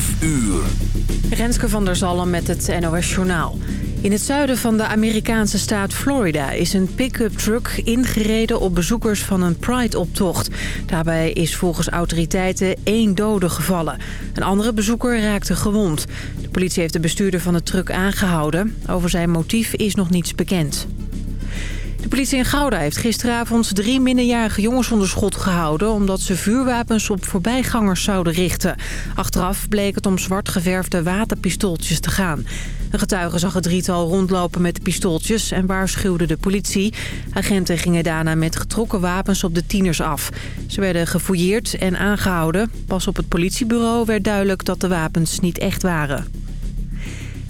5 uur. Renske van der Zalm met het NOS Journaal. In het zuiden van de Amerikaanse staat Florida is een pick-up truck ingereden op bezoekers van een Pride-optocht. Daarbij is volgens autoriteiten één dode gevallen. Een andere bezoeker raakte gewond. De politie heeft de bestuurder van de truck aangehouden. Over zijn motief is nog niets bekend. De politie in Gouda heeft gisteravond drie minderjarige jongens onder schot gehouden... omdat ze vuurwapens op voorbijgangers zouden richten. Achteraf bleek het om zwart geverfde waterpistooltjes te gaan. Een getuige zag het drietal rondlopen met de pistooltjes en waarschuwde de politie. Agenten gingen daarna met getrokken wapens op de tieners af. Ze werden gefouilleerd en aangehouden. Pas op het politiebureau werd duidelijk dat de wapens niet echt waren.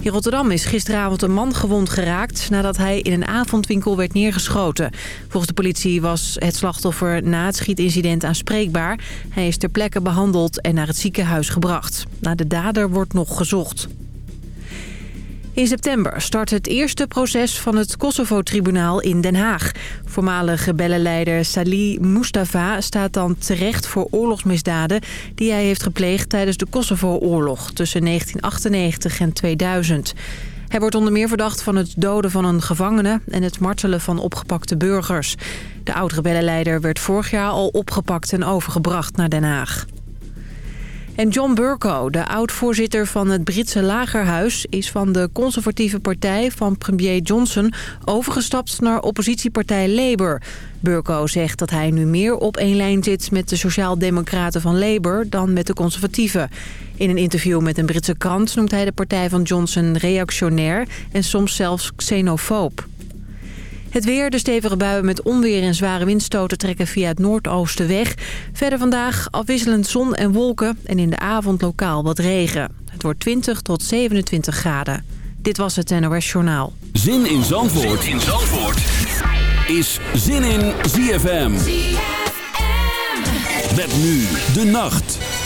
In Rotterdam is gisteravond een man gewond geraakt nadat hij in een avondwinkel werd neergeschoten. Volgens de politie was het slachtoffer na het schietincident aanspreekbaar. Hij is ter plekke behandeld en naar het ziekenhuis gebracht. Naar de dader wordt nog gezocht. In september start het eerste proces van het Kosovo-tribunaal in Den Haag. Voormalige rebellenleider Salih Mustafa staat dan terecht voor oorlogsmisdaden... die hij heeft gepleegd tijdens de Kosovo-oorlog tussen 1998 en 2000. Hij wordt onder meer verdacht van het doden van een gevangene... en het martelen van opgepakte burgers. De oud-rebellenleider werd vorig jaar al opgepakt en overgebracht naar Den Haag. En John Burko, de oud-voorzitter van het Britse lagerhuis... is van de conservatieve partij van premier Johnson... overgestapt naar oppositiepartij Labour. Burko zegt dat hij nu meer op één lijn zit... met de sociaaldemocraten van Labour dan met de conservatieven. In een interview met een Britse krant noemt hij de partij van Johnson reactionair... en soms zelfs xenofoob. Het weer, de stevige buien met onweer en zware windstoten trekken via het noordoosten weg. Verder vandaag afwisselend zon en wolken en in de avond lokaal wat regen. Het wordt 20 tot 27 graden. Dit was het NOS Journaal. Zin in Zandvoort, zin in Zandvoort. is Zin in ZFM. ZFM. Met nu de nacht.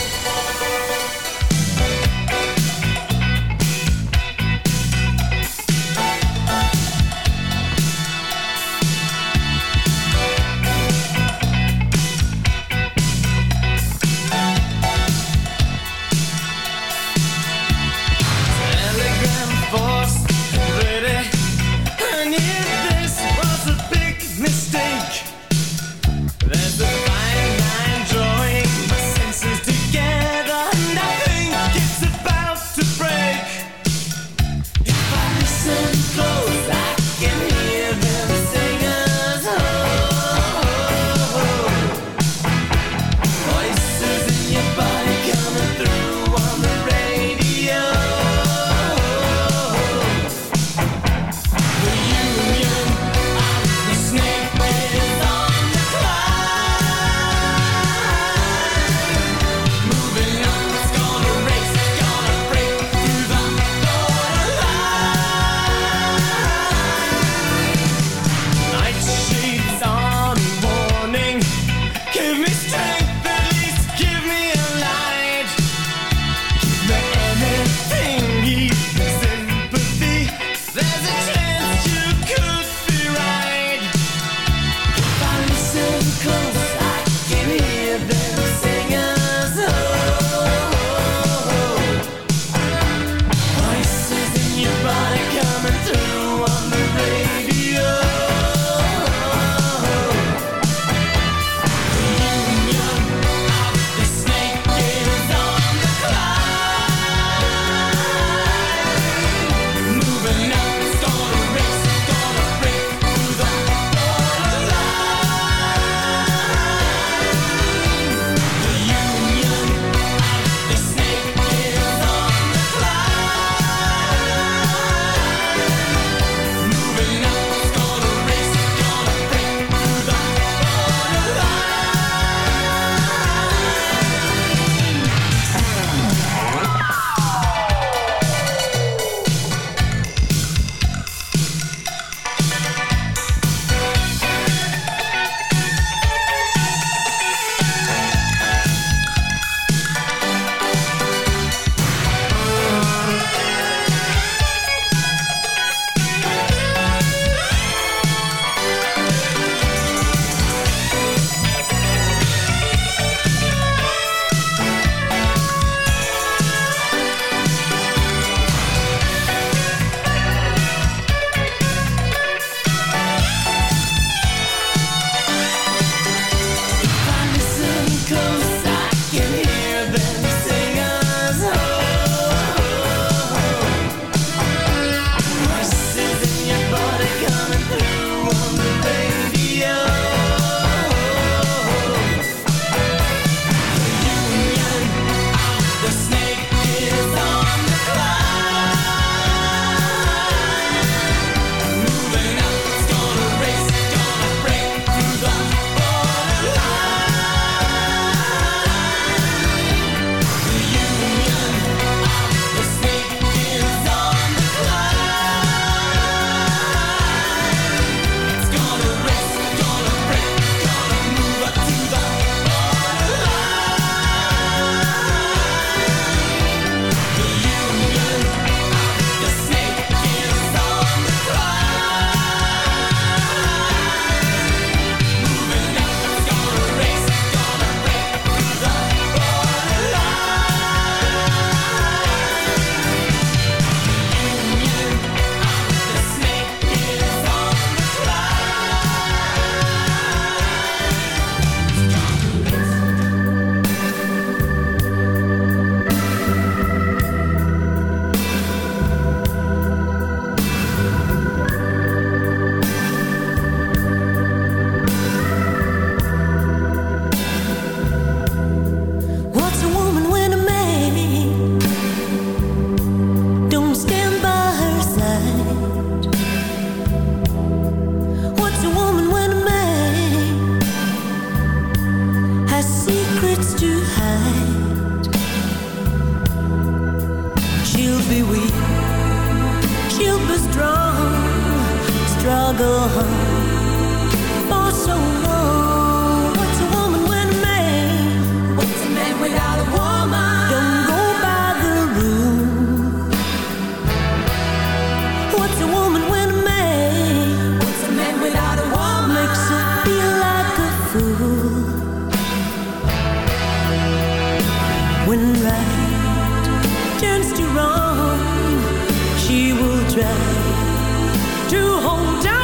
she will try to hold down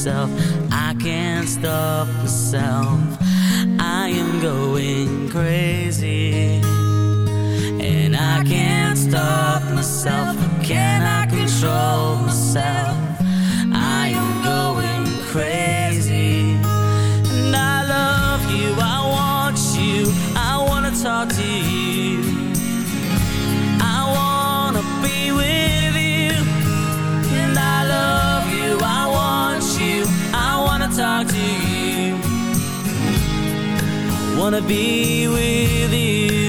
myself. I can't stop myself. I am going crazy. And I can't stop myself. Can I control myself? wanna be with you.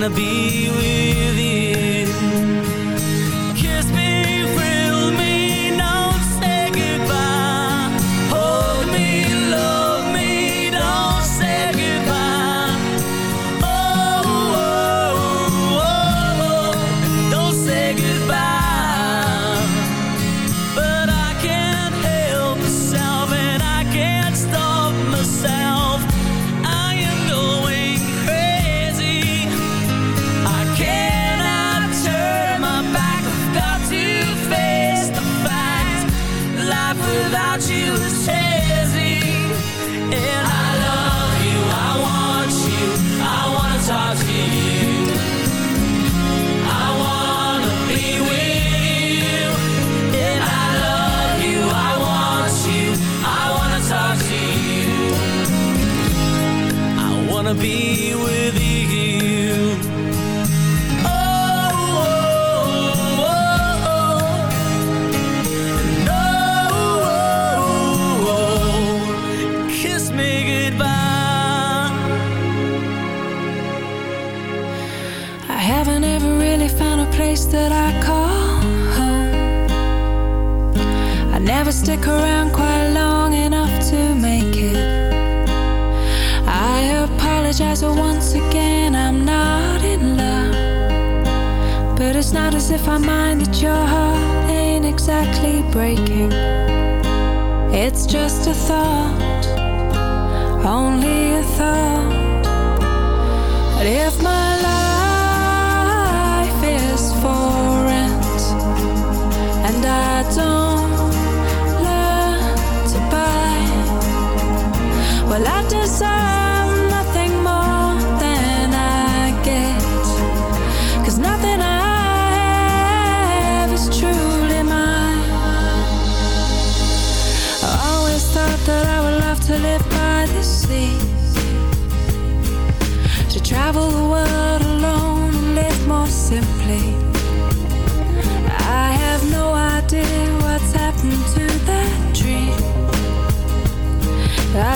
wanna be with you. want you.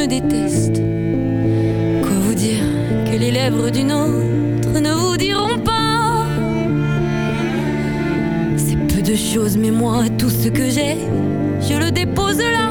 me déteste. Quoi vous dire que les lèvres d'une autre ne vous diront pas? C'est peu de choses, mais moi, tout ce que j'ai, je le dépose là.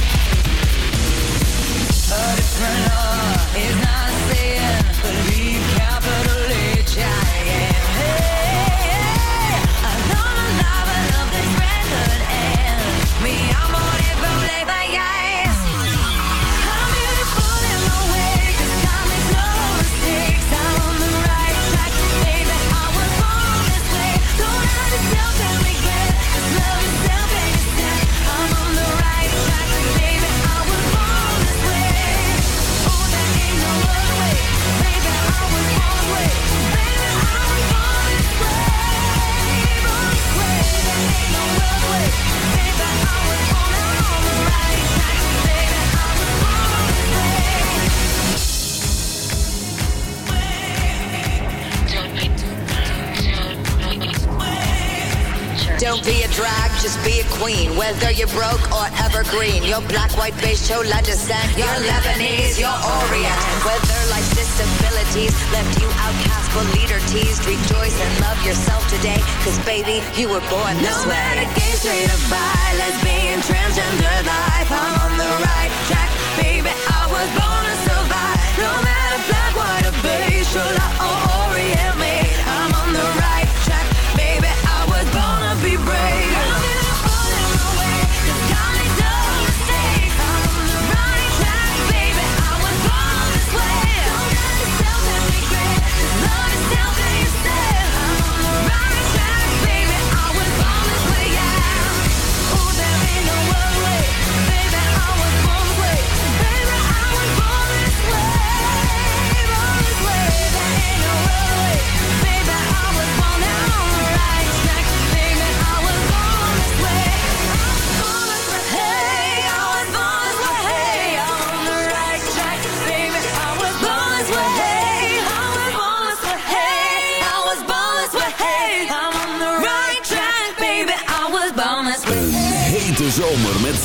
Choladistan, you're Lebanese, you're Orient. Whether life's disabilities left you outcast or leader teased, rejoice and love yourself today, cause baby, you were born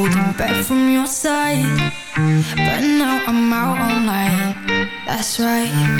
holding back from your side But now I'm out online. That's right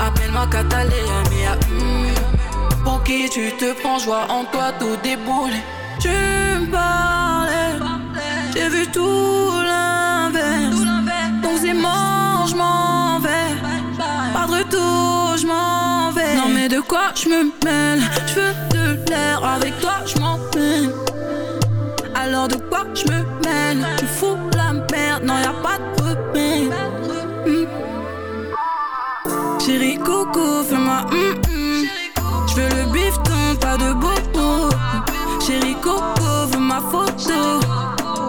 Appelle-moi Catalina, mia hum. Pour qui tu te prends, joie en toi, tout déboule. Tu me parlais, j'ai vu tout l'inverse. Donc c'est mort, je m'en vais. Pas de retour, je m'en vais. Non mais de quoi je me mêle? Je veux de l'air, avec toi je m'emmène. Alors de quoi je me mêle? Tu fous la merde, non y a pas de remède. Coco, fais-moi hum. Je veux le bifton, pas de bobo. Chérie Coco, veux ma photo.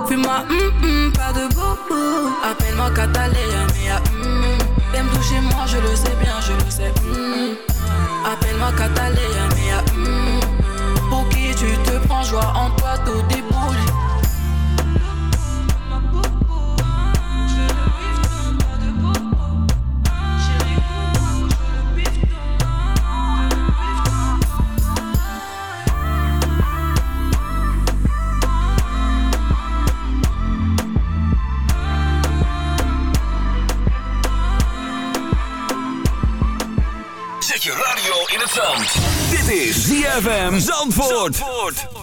Fais-moi hum pas de bobo. Appelle-moi Catalina, mia hum. T'aimes toucher moi, je le sais bien, je le sais. Appelle-moi Catalina, mia hum. Pour qui tu te prends, joie en toi, tout déboule. Radio in het zand. Dit is ZFM Zandvoort.